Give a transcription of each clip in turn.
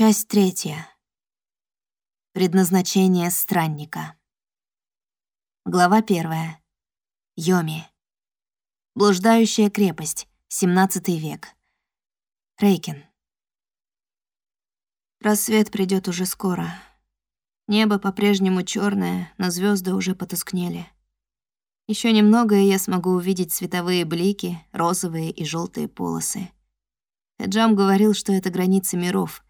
Часть третья. Предназначение странника. Глава первая. Йоми. Блуждающая крепость. 17 век. Рейкин. Рассвет придет уже скоро. Небо по-прежнему черное, но звезды уже потускнели. Еще немного, и я смогу увидеть световые блики, розовые и желтые полосы. Эджам говорил, что это границы миров,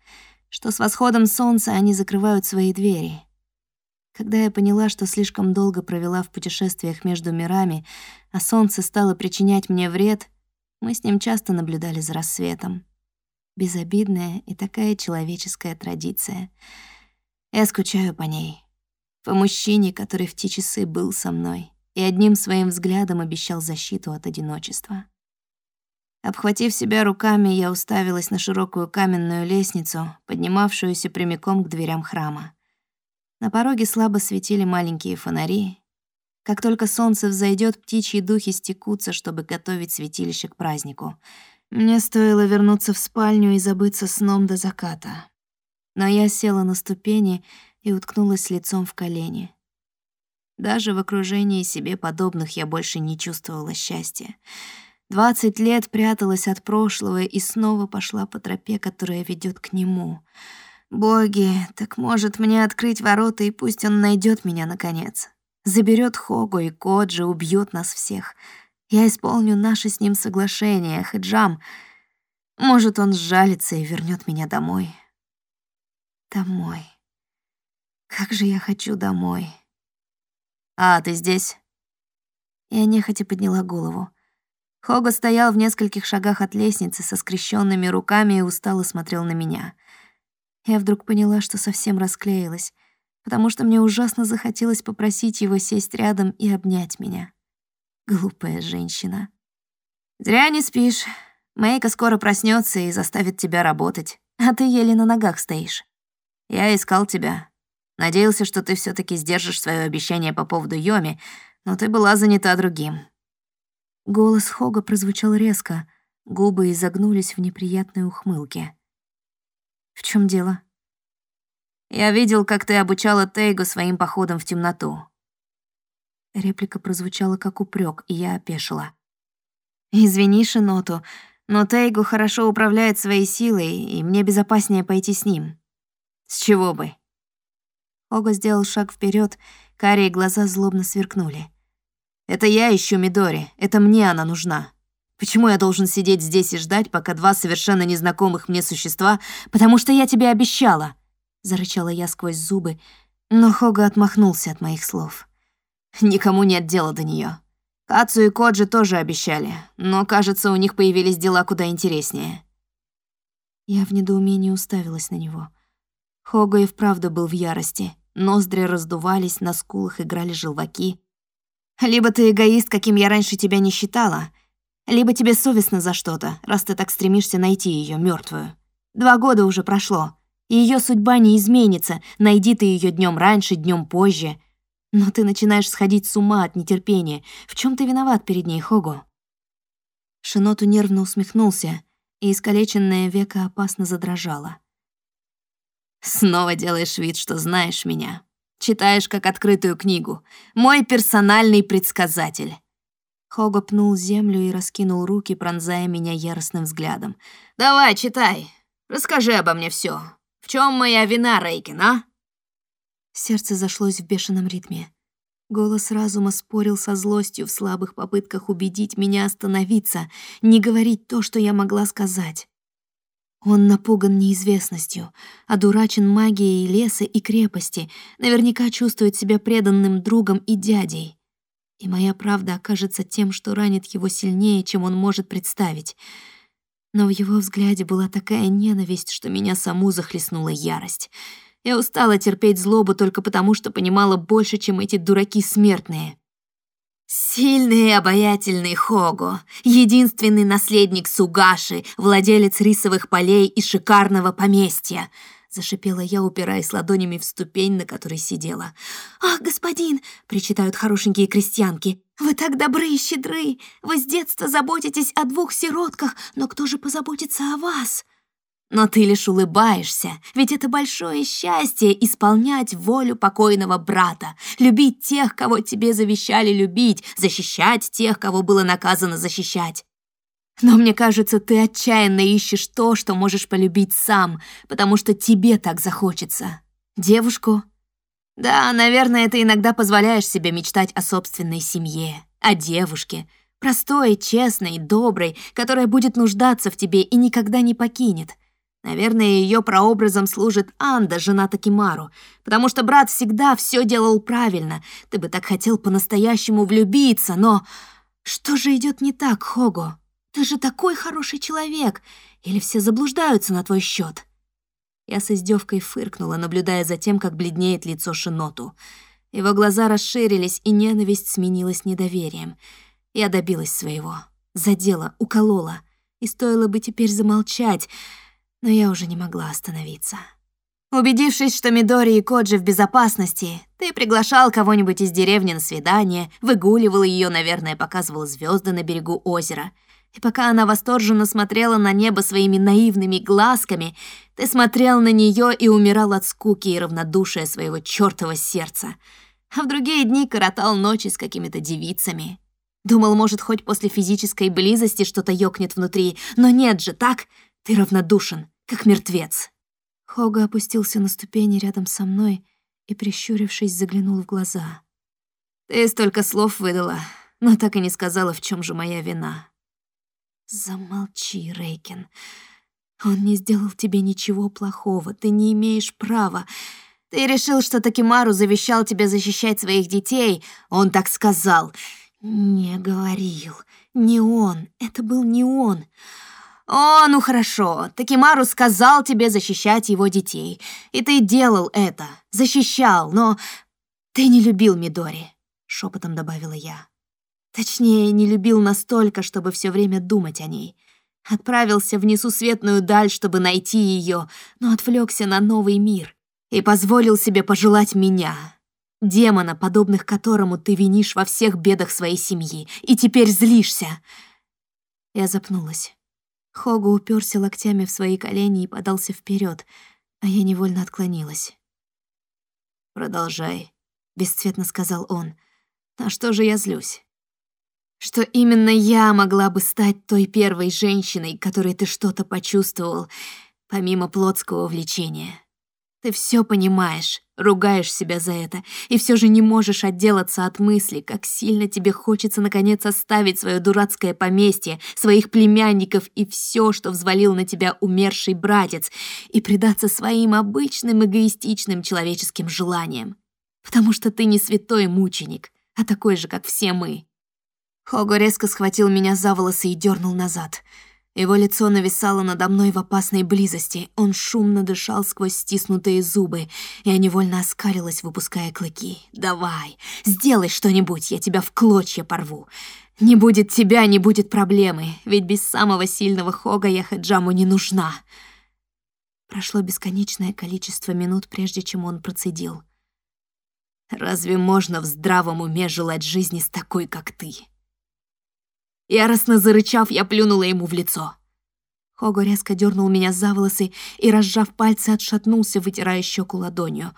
что с восходом солнца они закрывают свои двери. Когда я поняла, что слишком долго провела в путешествиях между мирами, а солнце стало причинять мне вред, мы с ним часто наблюдали за рассветом. Безобидная и такая человеческая традиция. Я скучаю по ней. По мужчине, который в те часы был со мной и одним своим взглядом обещал защиту от одиночества. Обхватив себя руками, я уставилась на широкую каменную лестницу, поднимавшуюся прямиком к дверям храма. На пороге слабо светили маленькие фонари. Как только солнце взойдет, птичьи духи стекутся, чтобы готовить святилище к празднику. Мне стоило вернуться в спальню и забыться сном до заката. Но я села на ступени и уткнулась лицом в колени. Даже в окружении себе подобных я больше не чувствовала счастья. Двадцать лет пряталась от прошлого и снова пошла по тропе, которая ведет к нему. Боги, так может мне открыть ворота, и пусть он найдет меня наконец. Заберет Хогу и Коджи, убьет нас всех. Я исполню наше с ним соглашение, Хеджам. Может, он сжалится и вернет меня домой. Домой. Как же я хочу домой. А, ты здесь? Я нехотя подняла голову. Хога стоял в нескольких шагах от лестницы со скрещенными руками и устало смотрел на меня. Я вдруг поняла, что совсем расклеилась, потому что мне ужасно захотелось попросить его сесть рядом и обнять меня. Глупая женщина. «Зря не спишь. Мэйка скоро проснется и заставит тебя работать, а ты еле на ногах стоишь. Я искал тебя. Надеялся, что ты все таки сдержишь свое обещание по поводу Йоми, но ты была занята другим. Голос Хога прозвучал резко, губы изогнулись в неприятной ухмылке. «В чем дело?» «Я видел, как ты обучала Тейгу своим походом в темноту». Реплика прозвучала как упрек, и я опешила. «Извини, Шиноту, но Тейгу хорошо управляет своей силой, и мне безопаснее пойти с ним». «С чего бы?» Хога сделал шаг вперед, карие глаза злобно сверкнули. Это я ищу Мидори, это мне она нужна. Почему я должен сидеть здесь и ждать, пока два совершенно незнакомых мне существа, потому что я тебе обещала?» Зарычала я сквозь зубы, но Хога отмахнулся от моих слов. «Никому нет дела до нее. Кацу и Коджи тоже обещали, но, кажется, у них появились дела куда интереснее». Я в недоумении уставилась на него. Хога и вправду был в ярости. Ноздри раздувались, на скулах играли желваки. Либо ты эгоист, каким я раньше тебя не считала, либо тебе совестно за что-то, раз ты так стремишься найти ее мертвую. Два года уже прошло, и ее судьба не изменится, найди ты ее днем раньше, днем позже. Но ты начинаешь сходить с ума от нетерпения. В чем ты виноват перед ней, Хого? Шиноту нервно усмехнулся, и искалеченное веко опасно задрожало. «Снова делаешь вид, что знаешь меня», Читаешь как открытую книгу. Мой персональный предсказатель». Хого пнул землю и раскинул руки, пронзая меня яростным взглядом. «Давай, читай. Расскажи обо мне все. В чем моя вина, Рейкин, а?» Сердце зашлось в бешеном ритме. Голос разума спорил со злостью в слабых попытках убедить меня остановиться, не говорить то, что я могла сказать. Он напуган неизвестностью, одурачен магией леса и крепости, наверняка чувствует себя преданным другом и дядей. И моя правда окажется тем, что ранит его сильнее, чем он может представить. Но в его взгляде была такая ненависть, что меня саму захлестнула ярость. Я устала терпеть злобу только потому, что понимала больше, чем эти дураки смертные. Сильный и обаятельный Хого, единственный наследник Сугаши, владелец рисовых полей и шикарного поместья. Зашипела я, упираясь ладонями в ступень, на которой сидела. «Ах, господин!» — причитают хорошенькие крестьянки. «Вы так добры и щедры! Вы с детства заботитесь о двух сиротках, но кто же позаботится о вас?» Но ты лишь улыбаешься, ведь это большое счастье исполнять волю покойного брата, любить тех, кого тебе завещали любить, защищать тех, кого было наказано защищать. Но мне кажется, ты отчаянно ищешь то, что можешь полюбить сам, потому что тебе так захочется. Девушку? Да, наверное, ты иногда позволяешь себе мечтать о собственной семье, о девушке, простой, честной, доброй, которая будет нуждаться в тебе и никогда не покинет. Наверное, ее прообразом служит Анда, жена Такимару, потому что брат всегда все делал правильно. Ты бы так хотел по-настоящему влюбиться, но... Что же идет не так, Хого? Ты же такой хороший человек. Или все заблуждаются на твой счет? Я с издевкой фыркнула, наблюдая за тем, как бледнеет лицо Шиноту. Его глаза расширились, и ненависть сменилась недоверием. Я добилась своего. Задела, уколола. И стоило бы теперь замолчать, но я уже не могла остановиться. Убедившись, что Мидори и Коджи в безопасности, ты приглашал кого-нибудь из деревни на свидание, выгуливал ее, наверное, показывал звезды на берегу озера — и пока она восторженно смотрела на небо своими наивными глазками, ты смотрел на нее и умирал от скуки и равнодушия своего чёртова сердца. А в другие дни коротал ночи с какими-то девицами. Думал, может, хоть после физической близости что-то ёкнет внутри, но нет же, так? Ты равнодушен, как мертвец. Хога опустился на ступени рядом со мной и, прищурившись, заглянул в глаза. «Ты столько слов выдала, но так и не сказала, в чем же моя вина. Замолчи, Рейкин. Он не сделал тебе ничего плохого, ты не имеешь права. Ты решил, что Такимару завещал тебе защищать своих детей. Он так сказал. Не говорил. Не он. Это был не он. О, ну хорошо. Такимару сказал тебе защищать его детей. И ты делал это. Защищал, но ты не любил Мидори, шепотом добавила я. Точнее, не любил настолько, чтобы все время думать о ней. Отправился в несусветную даль, чтобы найти ее, но отвлекся на новый мир и позволил себе пожелать меня, демона, подобных которому ты винишь во всех бедах своей семьи, и теперь злишься. Я запнулась. Хогу уперся локтями в свои колени и подался вперед, а я невольно отклонилась. «Продолжай», — бесцветно сказал он. «На что же я злюсь? что именно я могла бы стать той первой женщиной, которой ты что-то почувствовал, помимо плотского влечения. Ты все понимаешь, ругаешь себя за это, и все же не можешь отделаться от мысли, как сильно тебе хочется наконец оставить свое дурацкое поместье, своих племянников и все, что взвалил на тебя умерший братец, и предаться своим обычным эгоистичным человеческим желаниям. Потому что ты не святой мученик, а такой же, как все мы. Хого резко схватил меня за волосы и дернул назад. Его лицо нависало надо мной в опасной близости. Он шумно дышал сквозь стиснутые зубы. Я невольно оскалилась, выпуская клыки. «Давай, сделай что-нибудь, я тебя в клочья порву. Не будет тебя, не будет проблемы, ведь без самого сильного Хога я Хаджаму не нужна». Прошло бесконечное количество минут, прежде чем он процедил. «Разве можно в здравом уме желать жизни с такой, как ты?» Яростно зарычав, я плюнула ему в лицо. Хого резко дернул меня за волосы и, разжав пальцы, отшатнулся, вытирая щеку ладонью.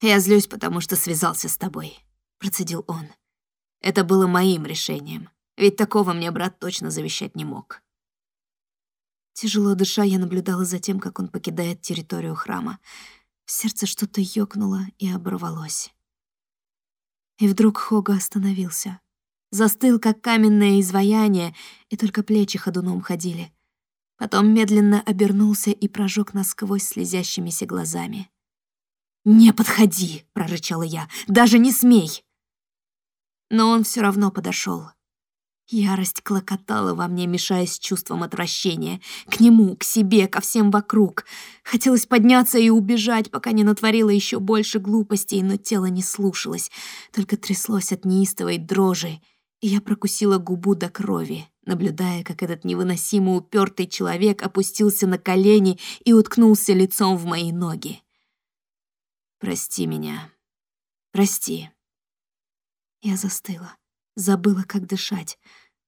«Я злюсь, потому что связался с тобой», — процедил он. «Это было моим решением, ведь такого мне брат точно завещать не мог». Тяжело дыша, я наблюдала за тем, как он покидает территорию храма. В сердце что-то ёкнуло и оборвалось. И вдруг Хога остановился застыл, как каменное изваяние, и только плечи ходуном ходили. Потом медленно обернулся и прожег насквозь слезящимися глазами. «Не подходи!» — прорычала я. «Даже не смей!» Но он все равно подошел. Ярость клокотала во мне, мешаясь чувством отвращения. К нему, к себе, ко всем вокруг. Хотелось подняться и убежать, пока не натворила еще больше глупостей, но тело не слушалось, только тряслось от неистовой дрожи я прокусила губу до крови, наблюдая, как этот невыносимо упертый человек опустился на колени и уткнулся лицом в мои ноги. «Прости меня. Прости». Я застыла, забыла, как дышать.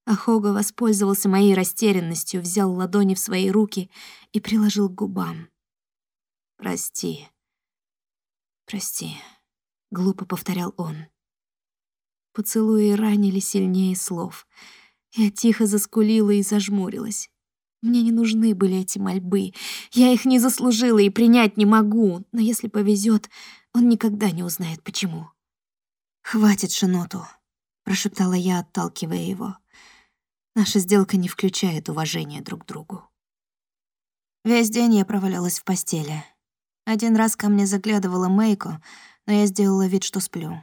Ахога воспользовался моей растерянностью, взял ладони в свои руки и приложил к губам. «Прости, прости», — глупо повторял он. Поцелуи ранили сильнее слов. Я тихо заскулила и зажмурилась. Мне не нужны были эти мольбы. Я их не заслужила и принять не могу, но если повезет, он никогда не узнает, почему. «Хватит Шиноту», — прошептала я, отталкивая его. Наша сделка не включает уважения друг к другу. Весь день я провалялась в постели. Один раз ко мне заглядывала Мейко, но я сделала вид, что сплю.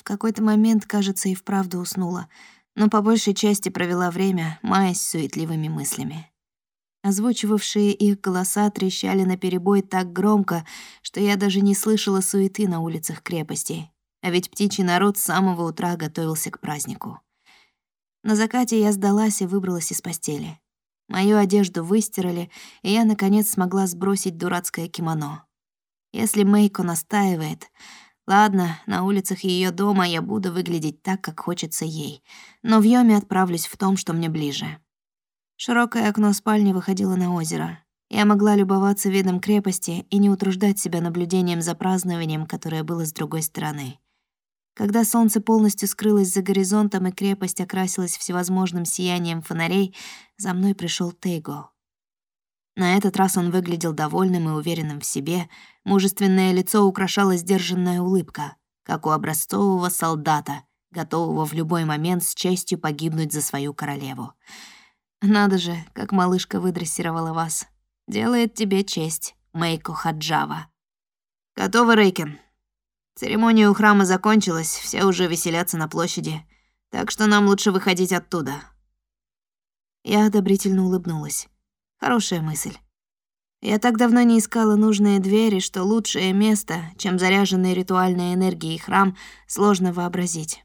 В какой-то момент, кажется, и вправду уснула, но по большей части провела время, маясь суетливыми мыслями. Озвучивавшие их голоса трещали наперебой так громко, что я даже не слышала суеты на улицах крепости. А ведь птичий народ с самого утра готовился к празднику. На закате я сдалась и выбралась из постели. Мою одежду выстирали, и я, наконец, смогла сбросить дурацкое кимоно. Если Мейко настаивает... Ладно, на улицах ее дома я буду выглядеть так, как хочется ей, но в Йоме отправлюсь в том, что мне ближе. Широкое окно спальни выходило на озеро. Я могла любоваться видом крепости и не утруждать себя наблюдением за празднованием, которое было с другой стороны. Когда солнце полностью скрылось за горизонтом и крепость окрасилась всевозможным сиянием фонарей, за мной пришел Тейго. На этот раз он выглядел довольным и уверенным в себе, мужественное лицо украшала сдержанная улыбка, как у образцового солдата, готового в любой момент с честью погибнуть за свою королеву. Надо же, как малышка выдрессировала вас. Делает тебе честь, Мейко Хаджава. Готово, Рейкен. Церемония у храма закончилась, все уже веселятся на площади, так что нам лучше выходить оттуда. Я одобрительно улыбнулась. Хорошая мысль. Я так давно не искала нужные двери, что лучшее место, чем заряженный ритуальной энергией храм, сложно вообразить.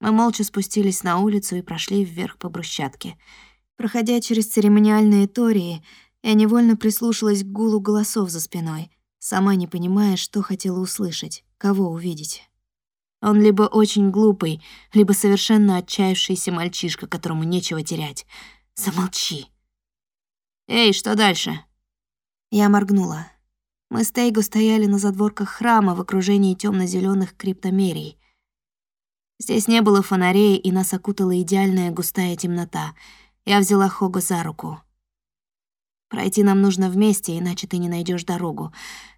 Мы молча спустились на улицу и прошли вверх по брусчатке. Проходя через церемониальные тории, я невольно прислушалась к гулу голосов за спиной, сама не понимая, что хотела услышать кого увидеть. Он либо очень глупый, либо совершенно отчаявшийся мальчишка, которому нечего терять. Замолчи. «Эй, что дальше?» Я моргнула. Мы с Тейго стояли на задворках храма в окружении темно зеленых криптомерий. Здесь не было фонарей, и нас окутала идеальная густая темнота. Я взяла Хога за руку. «Пройти нам нужно вместе, иначе ты не найдешь дорогу,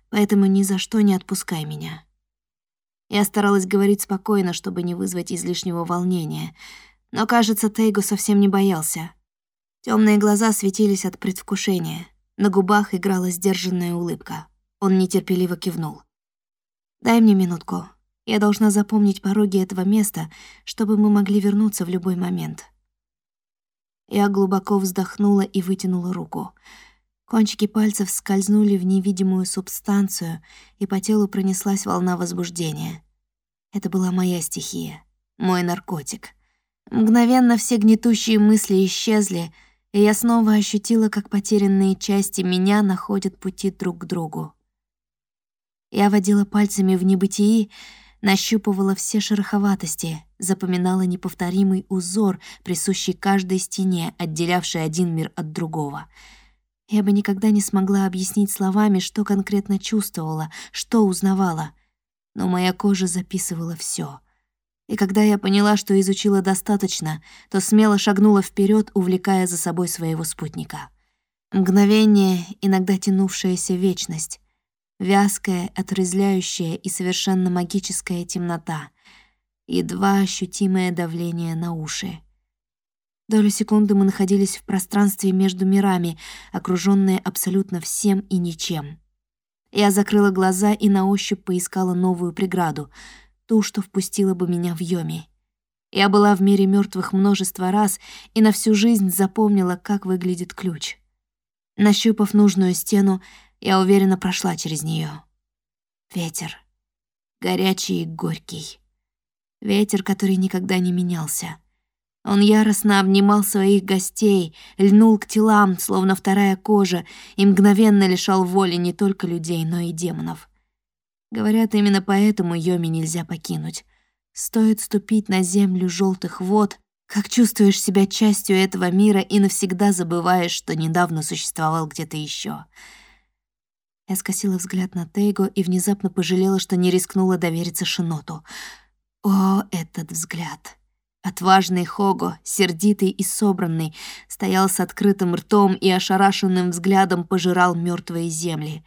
поэтому ни за что не отпускай меня». Я старалась говорить спокойно, чтобы не вызвать излишнего волнения. Но, кажется, Тейгу совсем не боялся. Темные глаза светились от предвкушения. На губах играла сдержанная улыбка. Он нетерпеливо кивнул. «Дай мне минутку. Я должна запомнить пороги этого места, чтобы мы могли вернуться в любой момент». Я глубоко вздохнула и вытянула руку — Кончики пальцев скользнули в невидимую субстанцию, и по телу пронеслась волна возбуждения. Это была моя стихия, мой наркотик. Мгновенно все гнетущие мысли исчезли, и я снова ощутила, как потерянные части меня находят пути друг к другу. Я водила пальцами в небытии, нащупывала все шероховатости, запоминала неповторимый узор, присущий каждой стене, отделявший один мир от другого — я бы никогда не смогла объяснить словами, что конкретно чувствовала, что узнавала. Но моя кожа записывала все. И когда я поняла, что изучила достаточно, то смело шагнула вперед, увлекая за собой своего спутника. Мгновение, иногда тянувшаяся вечность. Вязкая, отрезляющая и совершенно магическая темнота. Едва ощутимое давление на уши. Долю секунды мы находились в пространстве между мирами, окружённые абсолютно всем и ничем. Я закрыла глаза и на ощупь поискала новую преграду, ту, что впустила бы меня в Йоми. Я была в мире мёртвых множество раз и на всю жизнь запомнила, как выглядит ключ. Нащупав нужную стену, я уверенно прошла через неё. Ветер. Горячий и горький. Ветер, который никогда не менялся. Он яростно обнимал своих гостей, льнул к телам, словно вторая кожа, и мгновенно лишал воли не только людей, но и демонов. Говорят, именно поэтому Йоми нельзя покинуть. Стоит ступить на землю желтых вод, Как чувствуешь себя частью этого мира и навсегда забываешь, что недавно существовал где-то еще. Я скосила взгляд на Тейго и внезапно пожалела, что не рискнула довериться Шиноту. О, этот взгляд! Отважный Хого, сердитый и собранный, стоял с открытым ртом и ошарашенным взглядом пожирал мертвые земли.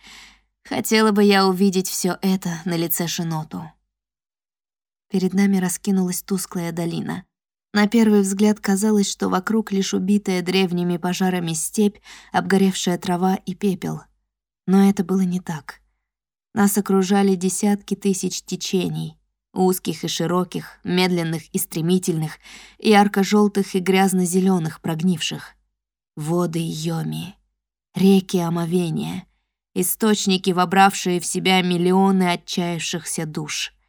Хотела бы я увидеть все это на лице Шиноту. Перед нами раскинулась тусклая долина. На первый взгляд казалось, что вокруг лишь убитая древними пожарами степь, обгоревшая трава и пепел. Но это было не так. Нас окружали десятки тысяч течений, узких и широких, медленных и стремительных, ярко желтых и грязно зеленых прогнивших. Воды Йоми, реки омовения, источники, вобравшие в себя миллионы отчаявшихся душ —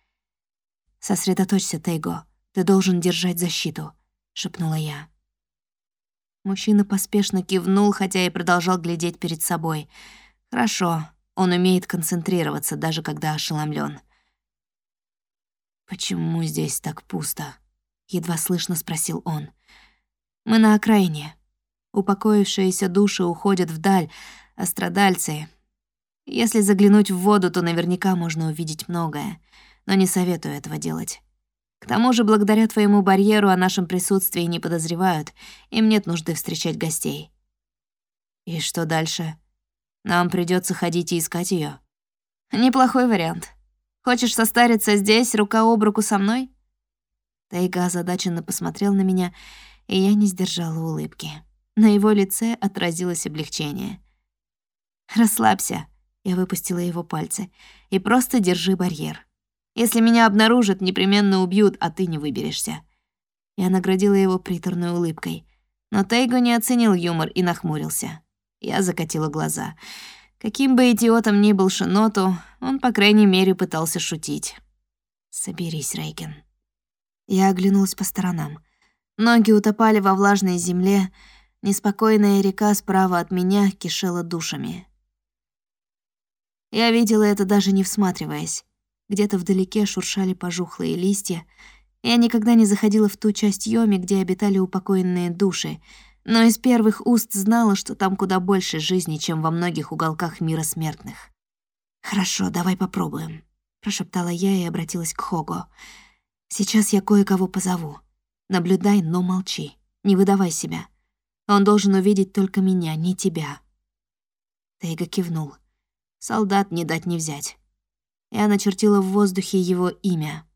«Сосредоточься, Тейго. Ты должен держать защиту», — шепнула я. Мужчина поспешно кивнул, хотя и продолжал глядеть перед собой. «Хорошо, он умеет концентрироваться, даже когда ошеломлен. «Почему здесь так пусто?» — едва слышно спросил он. «Мы на окраине. Упокоившиеся души уходят вдаль, а страдальцы... Если заглянуть в воду, то наверняка можно увидеть многое но не советую этого делать. К тому же, благодаря твоему барьеру о нашем присутствии не подозревают, им нет нужды встречать гостей. И что дальше? Нам придется ходить и искать ее. Неплохой вариант. Хочешь состариться здесь, рука об руку со мной? Тайга озадаченно посмотрел на меня, и я не сдержала улыбки. На его лице отразилось облегчение. «Расслабься», — я выпустила его пальцы, — «и просто держи барьер. Если меня обнаружат, непременно убьют, а ты не выберешься». Я наградила его приторной улыбкой. Но Тейго не оценил юмор и нахмурился. Я закатила глаза. Каким бы идиотом ни был Шиноту, он, по крайней мере, пытался шутить. «Соберись, Рейкен». Я оглянулась по сторонам. Ноги утопали во влажной земле, неспокойная река справа от меня кишела душами. Я видела это даже не всматриваясь. Где-то вдалеке шуршали пожухлые листья. Я никогда не заходила в ту часть Йоми, где обитали упокоенные души, но из первых уст знала, что там куда больше жизни, чем во многих уголках мира смертных. «Хорошо, давай попробуем», — прошептала я и обратилась к Хого. «Сейчас я кое-кого позову. Наблюдай, но молчи. Не выдавай себя. Он должен увидеть только меня, не тебя». Тейга кивнул. «Солдат не дать не взять». Я начертила в воздухе его имя.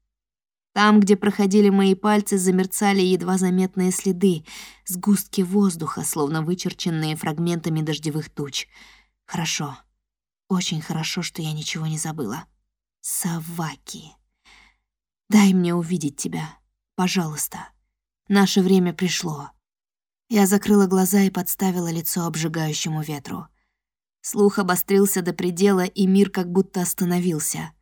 Там, где проходили мои пальцы, замерцали едва заметные следы, сгустки воздуха, словно вычерченные фрагментами дождевых туч. Хорошо. Очень хорошо, что я ничего не забыла. Саваки. Дай мне увидеть тебя. Пожалуйста. Наше время пришло. Я закрыла глаза и подставила лицо обжигающему ветру. Слух обострился до предела, и мир как будто остановился.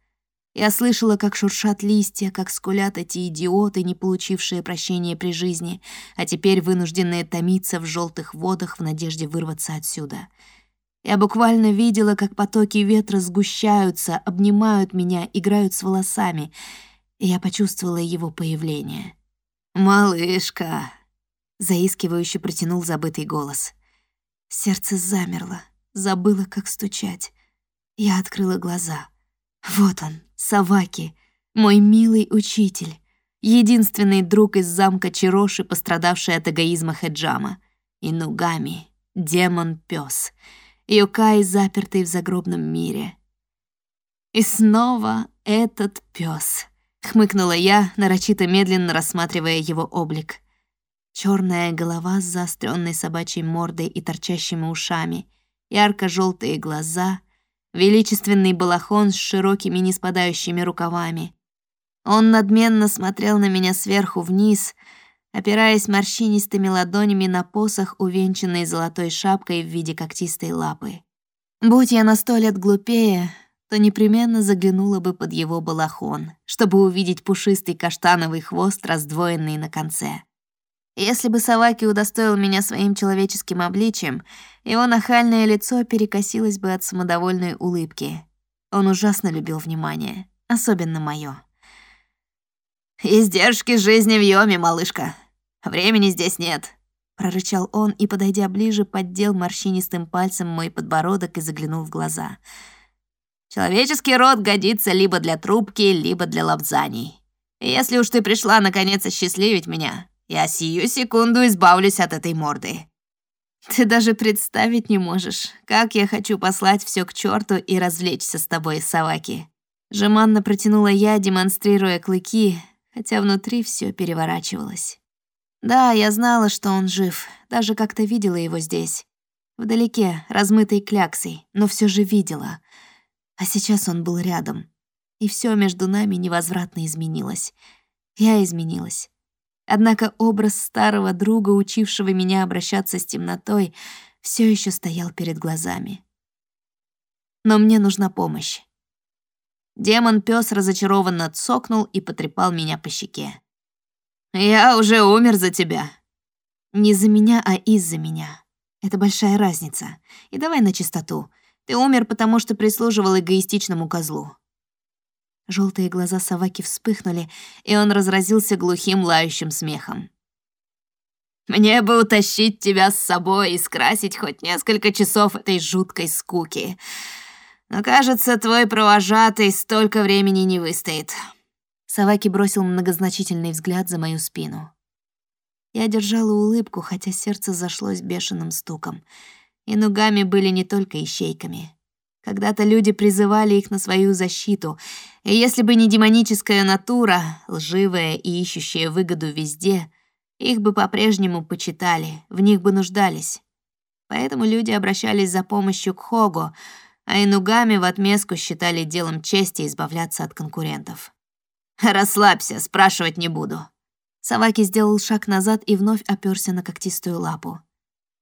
Я слышала, как шуршат листья, как скулят эти идиоты, не получившие прощения при жизни, а теперь вынужденные томиться в желтых водах в надежде вырваться отсюда. Я буквально видела, как потоки ветра сгущаются, обнимают меня, играют с волосами, я почувствовала его появление. «Малышка!» — заискивающе протянул забытый голос. Сердце замерло забыла, как стучать. Я открыла глаза. Вот он, Саваки, мой милый учитель, единственный друг из замка Чироши, пострадавший от эгоизма Хеджама, и Нугами, демон пес Юкай, запертый в загробном мире. И снова этот пес, хмыкнула я, нарочито медленно рассматривая его облик. Черная голова с заостренной собачьей мордой и торчащими ушами — ярко-желтые глаза, величественный балахон с широкими неспадающими рукавами. Он надменно смотрел на меня сверху вниз, опираясь морщинистыми ладонями на посох, увенчанный золотой шапкой в виде когтистой лапы. Будь я на сто лет глупее, то непременно заглянула бы под его балахон, чтобы увидеть пушистый каштановый хвост, раздвоенный на конце. Если бы Саваки удостоил меня своим человеческим обличием, его нахальное лицо перекосилось бы от самодовольной улыбки. Он ужасно любил внимание, особенно моё. «Издержки жизни в Йоме, малышка. Времени здесь нет», — прорычал он и, подойдя ближе, поддел морщинистым пальцем мой подбородок и заглянул в глаза. «Человеческий род годится либо для трубки, либо для лапзаний. Если уж ты пришла наконец осчастливить меня, я сию секунду избавлюсь от этой морды». Ты даже представить не можешь, как я хочу послать все к черту и развлечься с тобой, Саваки. Жеманно протянула я, демонстрируя клыки, хотя внутри все переворачивалось. Да, я знала, что он жив, даже как-то видела его здесь. Вдалеке, размытой кляксой, но все же видела. А сейчас он был рядом. И все между нами невозвратно изменилось. Я изменилась. Однако образ старого друга, учившего меня обращаться с темнотой, все еще стоял перед глазами. Но мне нужна помощь. демон пес разочарованно цокнул и потрепал меня по щеке. «Я уже умер за тебя». «Не за меня, а из-за меня. Это большая разница. И давай на чистоту. Ты умер, потому что прислуживал эгоистичному козлу. Желтые глаза Саваки вспыхнули, и он разразился глухим лающим смехом. «Мне бы утащить тебя с собой и скрасить хоть несколько часов этой жуткой скуки. Но, кажется, твой провожатый столько времени не выстоит». Саваки бросил многозначительный взгляд за мою спину. Я держала улыбку, хотя сердце зашлось бешеным стуком. И ногами были не только ищейками. Когда-то люди призывали их на свою защиту, и если бы не демоническая натура, лживая и ищущая выгоду везде, их бы по-прежнему почитали, в них бы нуждались. Поэтому люди обращались за помощью к Хогу, а инугами в отместку считали делом чести избавляться от конкурентов. «Расслабься, спрашивать не буду». Саваки сделал шаг назад и вновь оперся на когтистую лапу.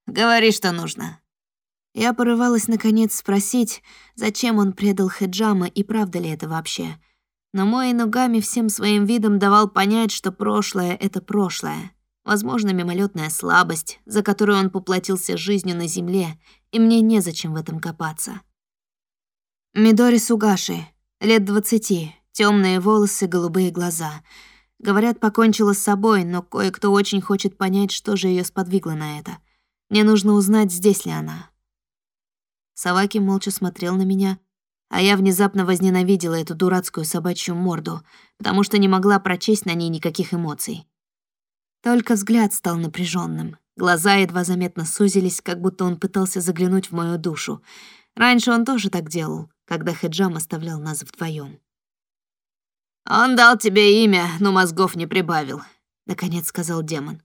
«Говори, что нужно». Я порывалась наконец спросить, зачем он предал Хеджама и правда ли это вообще. Но мой Инугами всем своим видом давал понять, что прошлое — это прошлое. Возможно, мимолетная слабость, за которую он поплатился жизнью на земле, и мне незачем в этом копаться. Мидори Сугаши, лет двадцати, темные волосы, голубые глаза. Говорят, покончила с собой, но кое-кто очень хочет понять, что же ее сподвигло на это. Мне нужно узнать, здесь ли она. Саваки молча смотрел на меня, а я внезапно возненавидела эту дурацкую собачью морду, потому что не могла прочесть на ней никаких эмоций. Только взгляд стал напряженным, глаза едва заметно сузились, как будто он пытался заглянуть в мою душу. Раньше он тоже так делал, когда Хеджам оставлял нас вдвоем. «Он дал тебе имя, но мозгов не прибавил», — наконец сказал демон.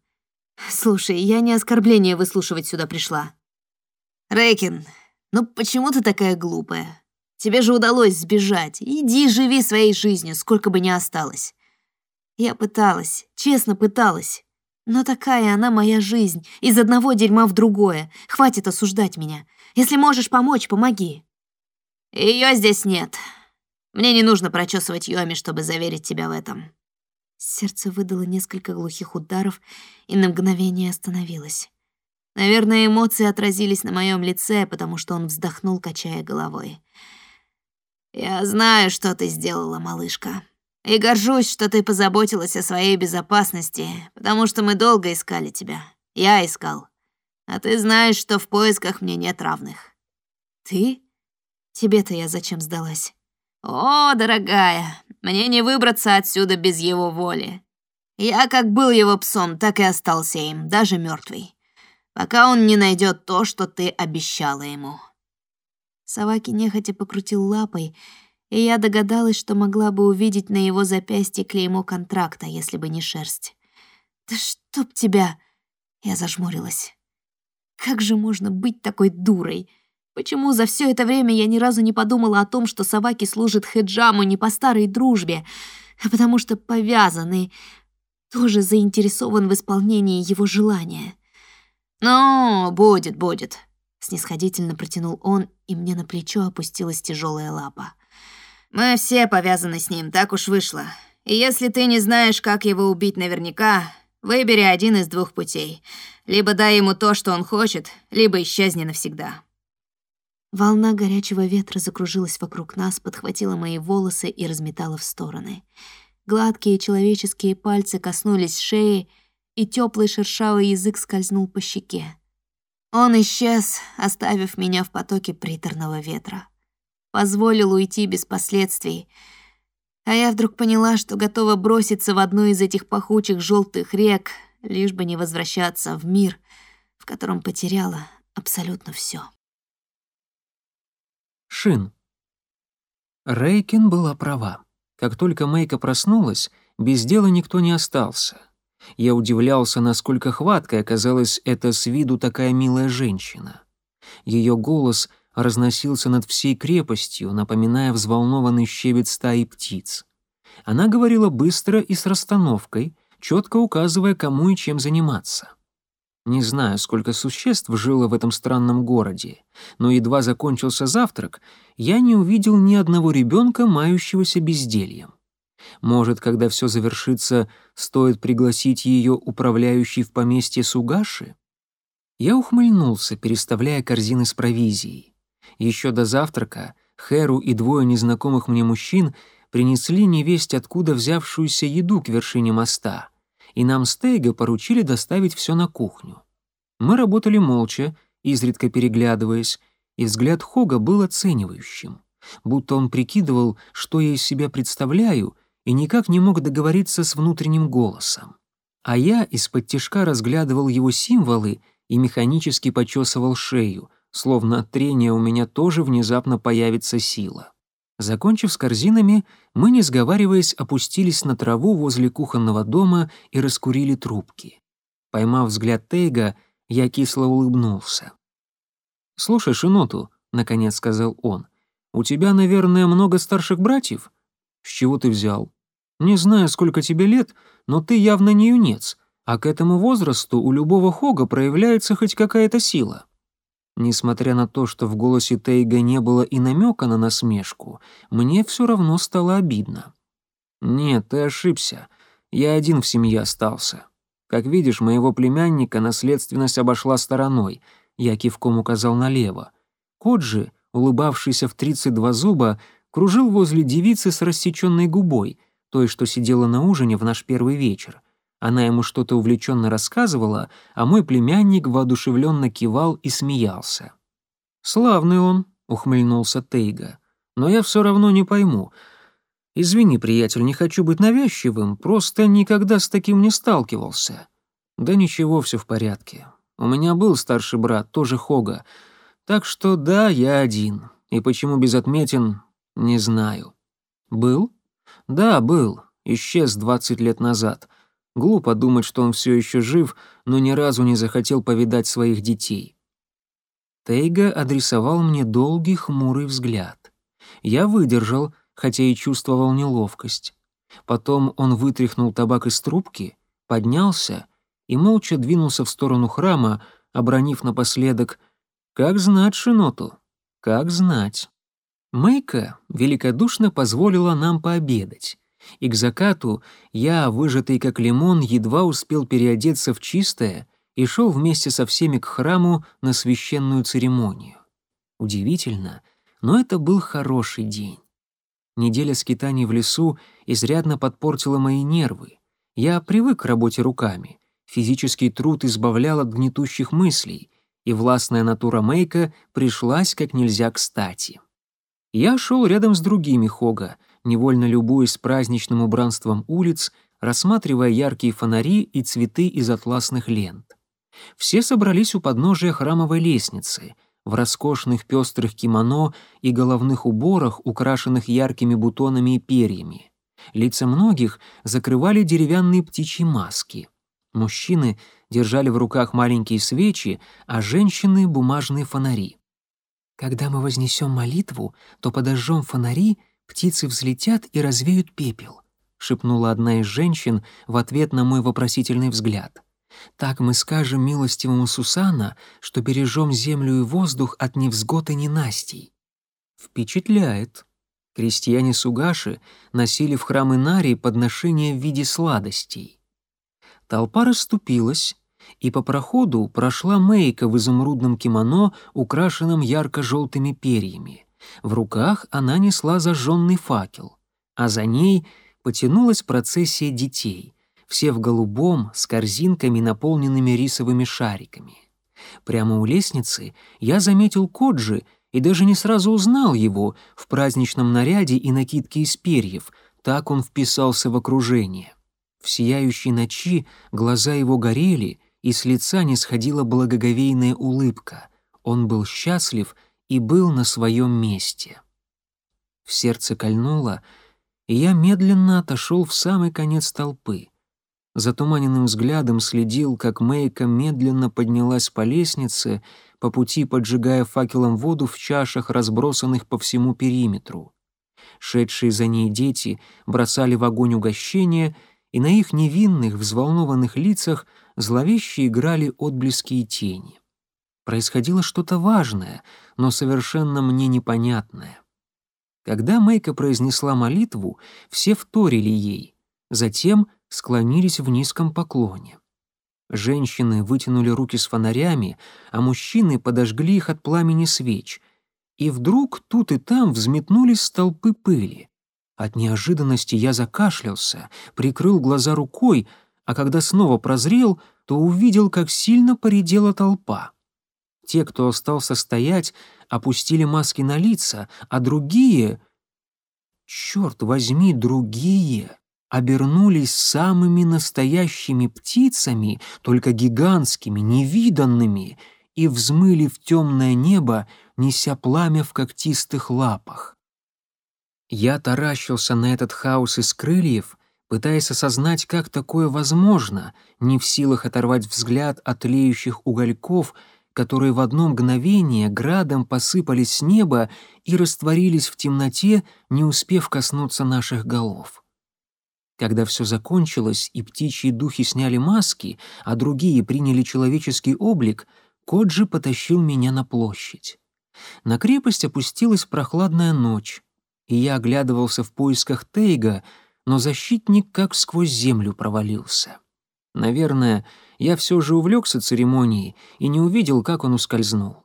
«Слушай, я не оскорбление выслушивать сюда пришла». «Рейкин, ну почему ты такая глупая? Тебе же удалось сбежать. Иди живи своей жизнью, сколько бы ни осталось. Я пыталась, честно пыталась. Но такая она моя жизнь, из одного дерьма в другое. Хватит осуждать меня. Если можешь помочь, помоги. Ее здесь нет. Мне не нужно прочесывать Йоми, чтобы заверить тебя в этом. Сердце выдало несколько глухих ударов и на мгновение остановилось. Наверное, эмоции отразились на моем лице, потому что он вздохнул, качая головой. «Я знаю, что ты сделала, малышка. И горжусь, что ты позаботилась о своей безопасности, потому что мы долго искали тебя. Я искал. А ты знаешь, что в поисках мне нет равных». «Ты? Тебе-то я зачем сдалась?» «О, дорогая, мне не выбраться отсюда без его воли. Я как был его псом, так и остался им, даже мертвый пока он не найдет то, что ты обещала ему». Саваки нехотя покрутил лапой, и я догадалась, что могла бы увидеть на его запястье клеймо контракта, если бы не шерсть. «Да чтоб тебя!» Я зажмурилась. «Как же можно быть такой дурой? Почему за все это время я ни разу не подумала о том, что Саваки служит Хеджаму не по старой дружбе, а потому что повязан и тоже заинтересован в исполнении его желания?» «Ну, будет, будет», — снисходительно протянул он, и мне на плечо опустилась тяжелая лапа. «Мы все повязаны с ним, так уж вышло. И если ты не знаешь, как его убить наверняка, выбери один из двух путей. Либо дай ему то, что он хочет, либо исчезни навсегда». Волна горячего ветра закружилась вокруг нас, подхватила мои волосы и разметала в стороны. Гладкие человеческие пальцы коснулись шеи, и теплый шершавый язык скользнул по щеке. Он исчез, оставив меня в потоке приторного ветра. Позволил уйти без последствий. А я вдруг поняла, что готова броситься в одну из этих пахучих желтых рек, лишь бы не возвращаться в мир, в котором потеряла абсолютно все. Шин. Рейкин была права. Как только Мейка проснулась, без дела никто не остался. Я удивлялся, насколько хваткой оказалась эта с виду такая милая женщина. Ее голос разносился над всей крепостью, напоминая взволнованный щебет стаи птиц. Она говорила быстро и с расстановкой, четко указывая, кому и чем заниматься. Не знаю, сколько существ жило в этом странном городе, но едва закончился завтрак, я не увидел ни одного ребенка, мающегося бездельем. Может, когда все завершится, стоит пригласить ее управляющий в поместье Сугаши? Я ухмыльнулся, переставляя корзины с провизией. Еще до завтрака Хэру и двое незнакомых мне мужчин принесли невесть откуда взявшуюся еду к вершине моста, и нам с Тейго поручили доставить все на кухню. Мы работали молча, изредка переглядываясь, и взгляд Хога был оценивающим, будто он прикидывал, что я из себя представляю, и никак не мог договориться с внутренним голосом. А я из-под тишка разглядывал его символы и механически почесывал шею, словно от трения у меня тоже внезапно появится сила. Закончив с корзинами, мы, не сговариваясь, опустились на траву возле кухонного дома и раскурили трубки. Поймав взгляд Тейга, я кисло улыбнулся. «Слушай, Шиноту», — наконец сказал он, — «у тебя, наверное, много старших братьев?» «С чего ты взял?» «Не знаю, сколько тебе лет, но ты явно не юнец, а к этому возрасту у любого хога проявляется хоть какая-то сила». Несмотря на то, что в голосе Тейга не было и намека на насмешку, мне все равно стало обидно. «Нет, ты ошибся. Я один в семье остался. Как видишь, моего племянника наследственность обошла стороной», я кивком указал налево. Кот же, улыбавшийся в 32 зуба, кружил возле девицы с рассеченной губой, той, что сидела на ужине в наш первый вечер. Она ему что-то увлеченно рассказывала, а мой племянник воодушевленно кивал и смеялся. «Славный он», — ухмыльнулся Тейга. «Но я все равно не пойму. Извини, приятель, не хочу быть навязчивым, просто никогда с таким не сталкивался». «Да ничего, все в порядке. У меня был старший брат, тоже Хога. Так что да, я один. И почему без отметин, не знаю. Был? Да, был. Исчез 20 лет назад. Глупо думать, что он все еще жив, но ни разу не захотел повидать своих детей. Тейга адресовал мне долгий хмурый взгляд. Я выдержал, хотя и чувствовал неловкость. Потом он вытряхнул табак из трубки, поднялся и молча двинулся в сторону храма, обронив напоследок «Как знать, Шиноту, как знать». Мэйка великодушно позволила нам пообедать, и к закату я, выжатый как лимон, едва успел переодеться в чистое и шел вместе со всеми к храму на священную церемонию. Удивительно, но это был хороший день. Неделя скитаний в лесу изрядно подпортила мои нервы. Я привык к работе руками, Физический труд избавлял от гнетущих мыслей, и властная натура Мейка пришлась как нельзя кстати. Я шел рядом с другими Хога, невольно любуясь праздничным убранством улиц, рассматривая яркие фонари и цветы из атласных лент. Все собрались у подножия храмовой лестницы, в роскошных пестрых кимоно и головных уборах, украшенных яркими бутонами и перьями. Лица многих закрывали деревянные птичьи маски — Мужчины держали в руках маленькие свечи, а женщины — бумажные фонари. «Когда мы вознесем молитву, то подожжем фонари, птицы взлетят и развеют пепел», — шепнула одна из женщин в ответ на мой вопросительный взгляд. «Так мы скажем милостивому Сусана, что бережем землю и воздух от невзгод и ненастий». Впечатляет. Крестьяне Сугаши носили в храм Инари подношения в виде сладостей. Толпа расступилась, и по проходу прошла Мейка в изумрудном кимоно, украшенном ярко-желтыми перьями. В руках она несла зажженный факел, а за ней потянулась процессия детей. все в голубом, с корзинками, наполненными рисовыми шариками. Прямо у лестницы я заметил Коджи и даже не сразу узнал его в праздничном наряде и накидке из перьев, так он вписался в окружение. В сияющей ночи глаза его горели, и с лица не сходила благоговейная улыбка. Он был счастлив и был на своем месте. В сердце кольнуло, и я медленно отошел в самый конец толпы. Затуманенным взглядом следил, как Мэйка медленно поднялась по лестнице, по пути поджигая факелом воду в чашах, разбросанных по всему периметру. Шедшие за ней дети бросали в огонь угощения, и на их невинных, взволнованных лицах зловеще играли отблески и тени. Происходило что-то важное, но совершенно мне непонятное. Когда Мэйка произнесла молитву, все вторили ей, затем склонились в низком поклоне. Женщины вытянули руки с фонарями, а мужчины подожгли их от пламени свеч. И вдруг тут и там взметнулись столпы пыли. От неожиданности я закашлялся, прикрыл глаза рукой, а когда снова прозрел, то увидел, как сильно поредела толпа. Те, кто остался стоять, опустили маски на лица, а другие... Черт возьми, другие! обернулись самыми настоящими птицами, только гигантскими, невиданными, и взмыли в темное небо, неся пламя в когтистых лапах. Я таращился на этот хаос из крыльев, пытаясь осознать, как такое возможно, не в силах оторвать взгляд от леющих угольков, которые в одно мгновение градом посыпались с неба и растворились в темноте, не успев коснуться наших голов. Когда все закончилось и птичьи духи сняли маски, а другие приняли человеческий облик, Коджи потащил меня на площадь. На крепость опустилась прохладная ночь, и я оглядывался в поисках Тейга, но защитник как сквозь землю провалился. Наверное, я все же увлекся церемонией и не увидел, как он ускользнул.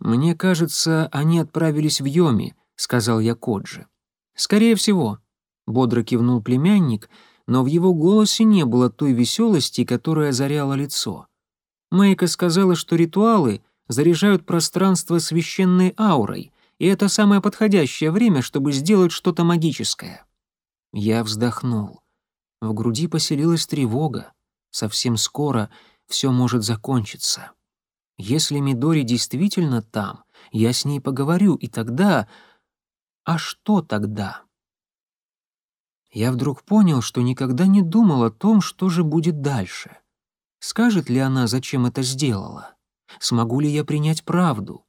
«Мне кажется, они отправились в Йоми», — сказал я Коджи. «Скорее всего», — бодро кивнул племянник, но в его голосе не было той веселости, которая озаряла лицо. Мэйка сказала, что ритуалы заряжают пространство священной аурой, и это самое подходящее время, чтобы сделать что-то магическое. Я вздохнул. В груди поселилась тревога. Совсем скоро все может закончиться. Если Мидори действительно там, я с ней поговорю, и тогда... А что тогда? я вдруг понял, что никогда не думал о том, что же будет дальше. Скажет ли она, зачем это сделала? Смогу ли я принять правду?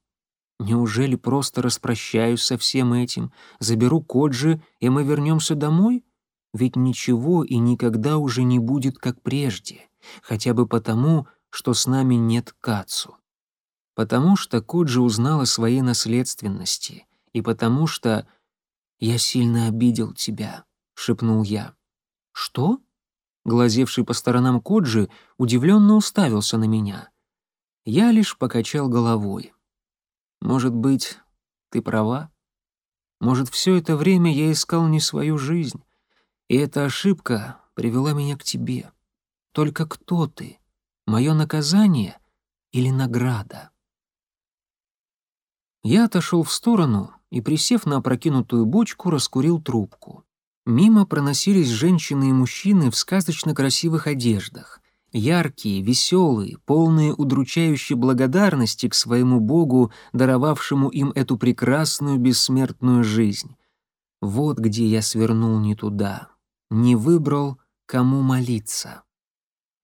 Неужели просто распрощаюсь со всем этим, заберу Коджи, и мы вернемся домой? Ведь ничего и никогда уже не будет, как прежде, хотя бы потому, что с нами нет Кацу. Потому что Коджи узнал о своей наследственности, и потому что я сильно обидел тебя. — шепнул я. «Что?» Глазевший по сторонам Коджи удивленно уставился на меня. Я лишь покачал головой. «Может быть, ты права? Может, все это время я искал не свою жизнь, и эта ошибка привела меня к тебе. Только кто ты? Мое наказание или награда?» Я отошел в сторону и, присев на опрокинутую бочку, раскурил трубку. Мимо проносились женщины и мужчины в сказочно красивых одеждах. Яркие, веселые, полные удручающей благодарности к своему Богу, даровавшему им эту прекрасную бессмертную жизнь. Вот где я свернул не туда. Не выбрал, кому молиться.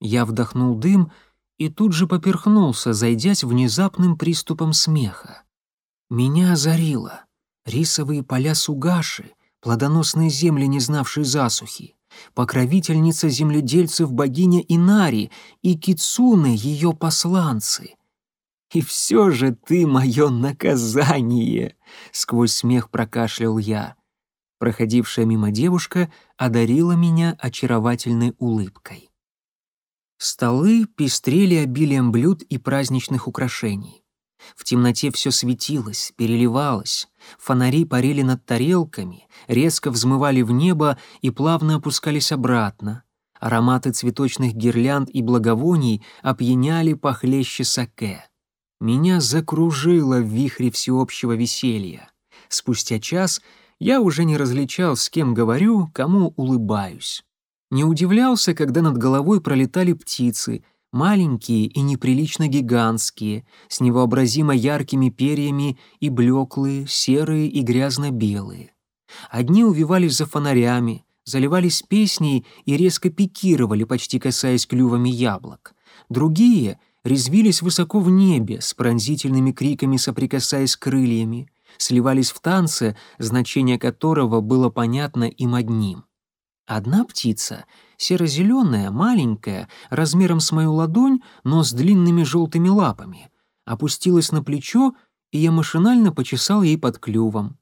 Я вдохнул дым и тут же поперхнулся, зайдясь внезапным приступом смеха. Меня озарило. Рисовые поля Сугаши — плодоносные земли, не знавшие засухи, покровительница земледельцев богиня Инари и Кицуны, ее посланцы. «И все же ты мое наказание!» — сквозь смех прокашлял я. Проходившая мимо девушка одарила меня очаровательной улыбкой. Столы пестрели обилием блюд и праздничных украшений. В темноте все светилось, переливалось. Фонари парили над тарелками, резко взмывали в небо и плавно опускались обратно. Ароматы цветочных гирлянд и благовоний опьяняли похлеще саке. Меня закружило в вихре всеобщего веселья. Спустя час я уже не различал, с кем говорю, кому улыбаюсь. Не удивлялся, когда над головой пролетали птицы, маленькие и неприлично гигантские, с невообразимо яркими перьями и блеклые, серые и грязно-белые. Одни увивались за фонарями, заливались песней и резко пикировали, почти касаясь клювами яблок. Другие резвились высоко в небе, с пронзительными криками соприкасаясь крыльями, сливались в танце, значение которого было понятно им одним. Одна птица, серо-зеленая, маленькая, размером с мою ладонь, но с длинными желтыми лапами, опустилась на плечо, и я машинально почесал ей под клювом.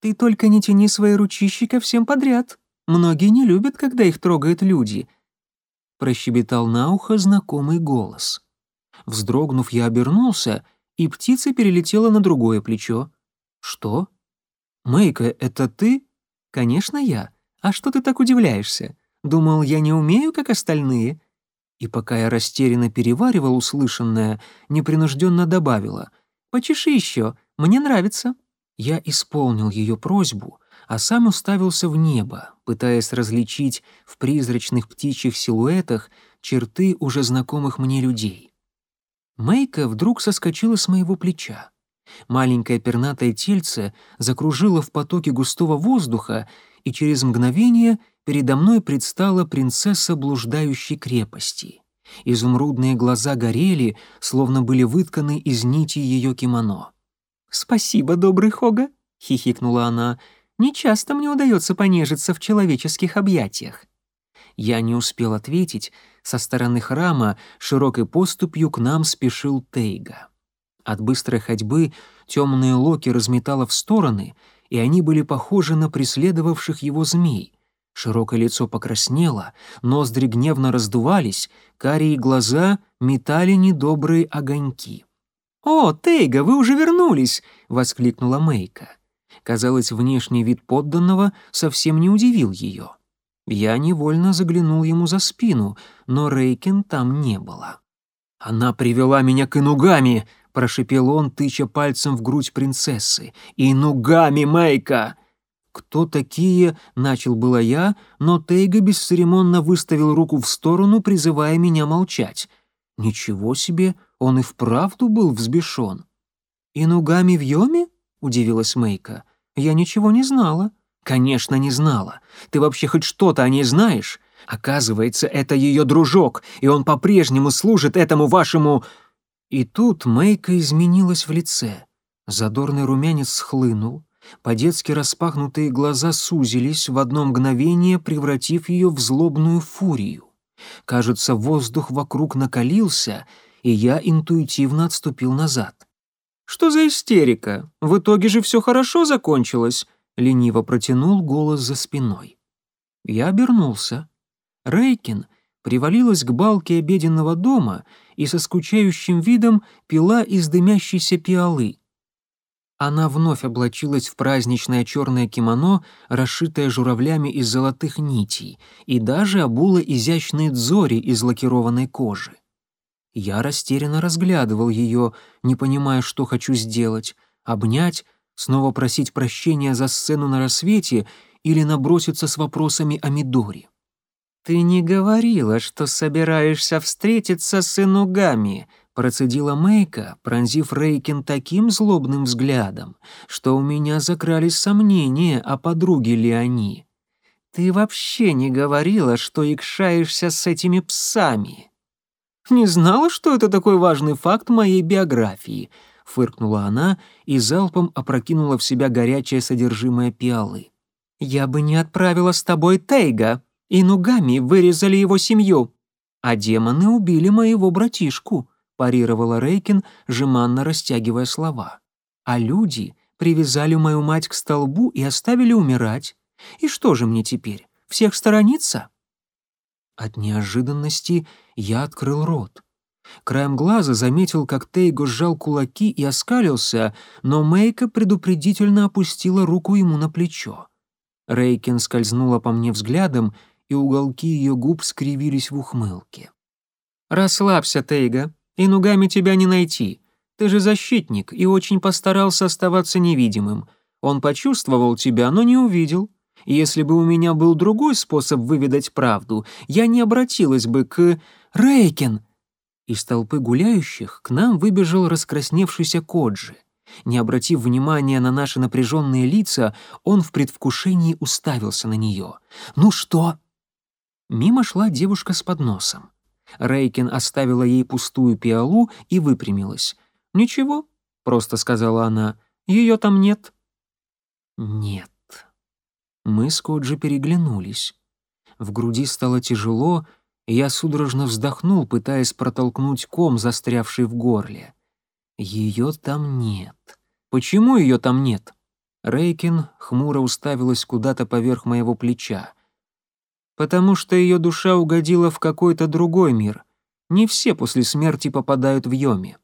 «Ты только не тяни свои ручищи ко всем подряд. Многие не любят, когда их трогают люди», — прощебетал на ухо знакомый голос. Вздрогнув, я обернулся, и птица перелетела на другое плечо. «Что? Мэйка, это ты?» «Конечно, я. А что ты так удивляешься? Думал, я не умею, как остальные?» И пока я растерянно переваривал услышанное, непринужденно добавила. «Почеши еще, мне нравится». Я исполнил ее просьбу, а сам уставился в небо, пытаясь различить в призрачных птичьих силуэтах черты уже знакомых мне людей. Мэйка вдруг соскочила с моего плеча. Маленькое пернатое тельце закружило в потоке густого воздуха, и через мгновение передо мной предстала принцесса блуждающей крепости. Изумрудные глаза горели, словно были вытканы из нити ее кимоно. «Спасибо, добрый Хога», — хихикнула она. «Не часто мне удается понежиться в человеческих объятиях». Я не успел ответить, со стороны храма широкой поступью к нам спешил Тейга. От быстрой ходьбы темные локи разметало в стороны, и они были похожи на преследовавших его змей. Широкое лицо покраснело, ноздри гневно раздувались, карие глаза метали недобрые огоньки. «О, Тейга, вы уже вернулись!» — воскликнула Мейка. Казалось, внешний вид подданного совсем не удивил ее. Я невольно заглянул ему за спину, но Рейкин там не было. «Она привела меня к инугами!» — прошипел он, тыча пальцем в грудь принцессы. «Инугами, Мейка!» «Кто такие?» — начал было я, но Тейга бесцеремонно выставил руку в сторону, призывая меня молчать. «Ничего себе, он и вправду был взбешен». «Инугами в Йоме?» — удивилась Мейка. «Я ничего не знала». «Конечно, не знала. Ты вообще хоть что-то о ней знаешь? Оказывается, это ее дружок, и он по-прежнему служит этому вашему...» И тут Мейка изменилась в лице. Задорный румянец схлынул, по-детски распахнутые глаза сузились в одно мгновение, превратив ее в злобную фурию. Кажется, воздух вокруг накалился, и я интуитивно отступил назад. «Что за истерика? В итоге же все хорошо закончилось», — лениво протянул голос за спиной. Я обернулся. Рейкин привалилась к балке обеденного дома и со скучающим видом пила из дымящейся пиалы. Она вновь облачилась в праздничное черное кимоно, расшитое журавлями из золотых нитей, и даже обула изящные дзори из лакированной кожи. Я растерянно разглядывал ее, не понимая, что хочу сделать — обнять, снова просить прощения за сцену на рассвете или наброситься с вопросами о Мидоре. «Ты не говорила, что собираешься встретиться с Инугами», процедила Мейка, пронзив Рейкин таким злобным взглядом, что у меня закрались сомнения, о подруге ли они. «Ты вообще не говорила, что икшаешься с этими псами». «Не знала, что это такой важный факт моей биографии», — фыркнула она и залпом опрокинула в себя горячее содержимое пиалы. «Я бы не отправила с тобой Тейга», и нугами вырезали его семью. А демоны убили моего братишку», — парировала Рейкин, жеманно растягивая слова. «А люди привязали мою мать к столбу и оставили умирать. И что же мне теперь, всех сторониться?» От неожиданности я открыл рот. Краем глаза заметил, как Тейго сжал кулаки и оскалился, но Мейка предупредительно опустила руку ему на плечо. Рейкин скользнула по мне взглядом и уголки ее губ скривились в ухмылке. «Расслабься, Тейга, и нугами тебя не найти. Ты же защитник и очень постарался оставаться невидимым. Он почувствовал тебя, но не увидел. Если бы у меня был другой способ выведать правду, я не обратилась бы к... Рейкен!» Из толпы гуляющих к нам выбежал раскрасневшийся Коджи. Не обратив внимания на наши напряженные лица, он в предвкушении уставился на нее. «Ну что?» Мимо шла девушка с подносом. Рейкин оставила ей пустую пиалу и выпрямилась. «Ничего», — просто сказала она, — «ее там нет». «Нет». Мы с Коджи переглянулись. В груди стало тяжело, и я судорожно вздохнул, пытаясь протолкнуть ком, застрявший в горле. Ее там нет. Почему ее там нет? Рейкин хмуро уставилась куда-то поверх моего плеча. Потому что ее душа угодила в какой-то другой мир. Не все после смерти попадают в Йоми.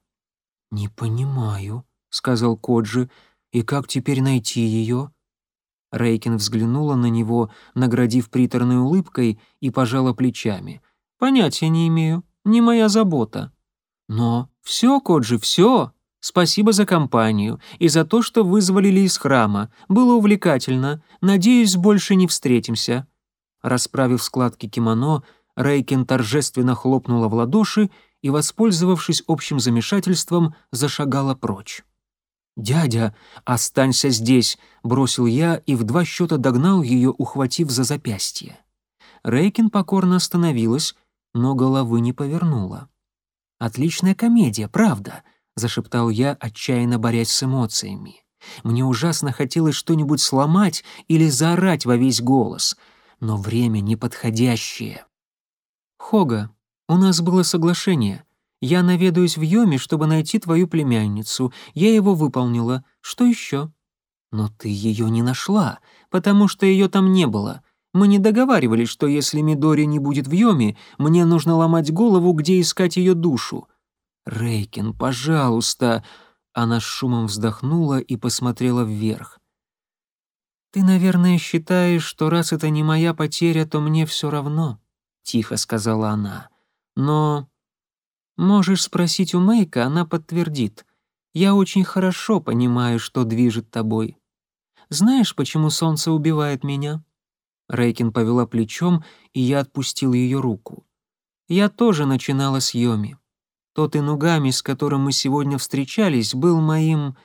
«Не понимаю», — сказал Коджи, — «и как теперь найти ее?» Рейкин взглянула на него, наградив приторной улыбкой, и пожала плечами. «Понятия не имею, не моя забота». «Но все, Коджи, все. Спасибо за компанию и за то, что вызволили из храма. Было увлекательно. Надеюсь, больше не встретимся». Расправив складки кимоно, Рейкин торжественно хлопнула в ладоши и, воспользовавшись общим замешательством, зашагала прочь. «Дядя, останься здесь!» — бросил я и в два счета догнал ее, ухватив за запястье. Рейкин покорно остановилась, но головы не повернула. «Отличная комедия, правда?» — зашептал я, отчаянно борясь с эмоциями. Мне ужасно хотелось что-нибудь сломать или заорать во весь голос, но время неподходящее. «Хога, у нас было соглашение. Я наведаюсь в Йоме, чтобы найти твою племянницу. Я его выполнила. Что еще? Но ты ее не нашла, потому что ее там не было. Мы не договаривались, что если Мидори не будет в Йоме, мне нужно ломать голову, где искать ее душу. Рейкин, пожалуйста. Она с шумом вздохнула и посмотрела вверх. Ты, наверное, считаешь, что раз это не моя потеря, то мне все равно, тихо сказала она. Но Можешь спросить у Мэйка, она подтвердит. Я очень хорошо понимаю, что движет тобой. Знаешь, почему солнце убивает меня?» Рейкин повела плечом, и я отпустил ее руку. «Я тоже начинала с Йоми. Тот инугами, с которым мы сегодня встречались, был моим...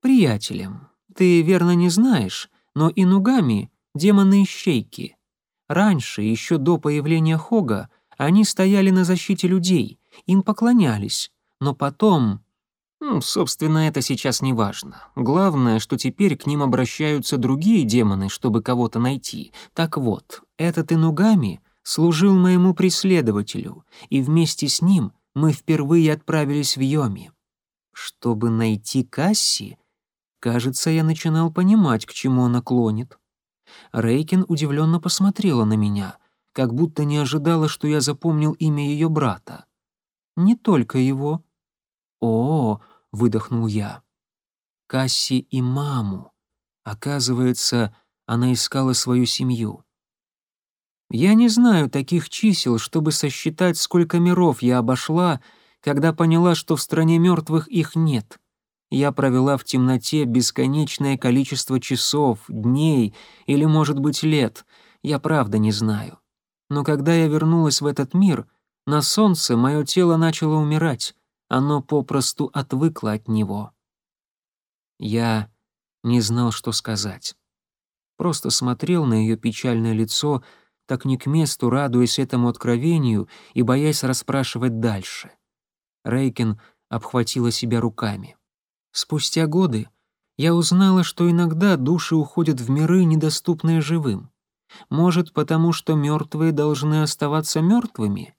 приятелем. Ты верно не знаешь, но инугами — демоны-ищейки. Раньше, еще до появления Хога, они стояли на защите людей, им поклонялись, но потом... Ну, собственно, это сейчас не важно. Главное, что теперь к ним обращаются другие демоны, чтобы кого-то найти. Так вот, этот Инугами служил моему преследователю, и вместе с ним мы впервые отправились в Йоми. Чтобы найти Касси, кажется, я начинал понимать, к чему она клонит. Рейкин удивленно посмотрела на меня, как будто не ожидала, что я запомнил имя ее брата. Не только его. О, выдохнул я. Касси и маму. Оказывается, она искала свою семью. Я не знаю таких чисел, чтобы сосчитать, сколько миров я обошла, когда поняла, что в стране мертвых их нет. Я провела в темноте бесконечное количество часов, дней или, может быть, лет. Я правда не знаю. Но когда я вернулась в этот мир — на солнце мое тело начало умирать, оно попросту отвыкло от него. Я не знал, что сказать. Просто смотрел на ее печальное лицо, так не к месту радуясь этому откровению и боясь расспрашивать дальше. Рейкин обхватила себя руками. Спустя годы я узнала, что иногда души уходят в миры, недоступные живым. Может, потому что мертвые должны оставаться мертвыми?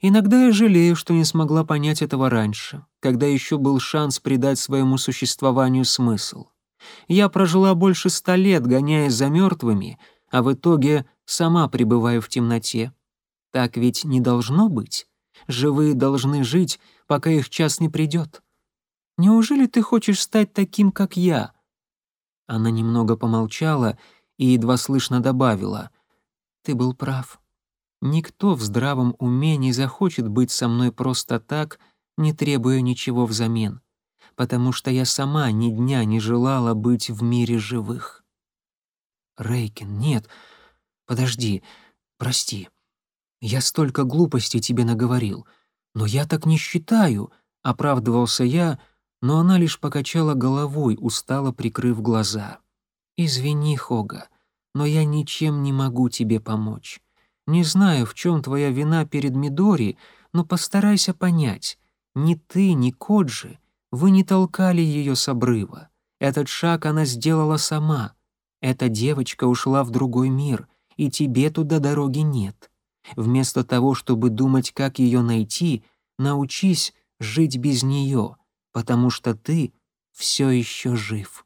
Иногда я жалею, что не смогла понять этого раньше, когда еще был шанс придать своему существованию смысл. Я прожила больше ста лет, гоняясь за мертвыми, а в итоге сама пребываю в темноте. Так ведь не должно быть. Живые должны жить, пока их час не придет. Неужели ты хочешь стать таким, как я?» Она немного помолчала и едва слышно добавила. Ты был прав. Никто в здравом уме не захочет быть со мной просто так, не требуя ничего взамен, потому что я сама ни дня не желала быть в мире живых. Рейкин, нет, подожди, прости. Я столько глупостей тебе наговорил, но я так не считаю, оправдывался я, но она лишь покачала головой, устало прикрыв глаза. Извини, Хога, но я ничем не могу тебе помочь. Не знаю, в чем твоя вина перед Мидори, но постарайся понять. Ни ты, ни Коджи, вы не толкали ее с обрыва. Этот шаг она сделала сама. Эта девочка ушла в другой мир, и тебе туда дороги нет. Вместо того, чтобы думать, как ее найти, научись жить без нее, потому что ты все еще жив.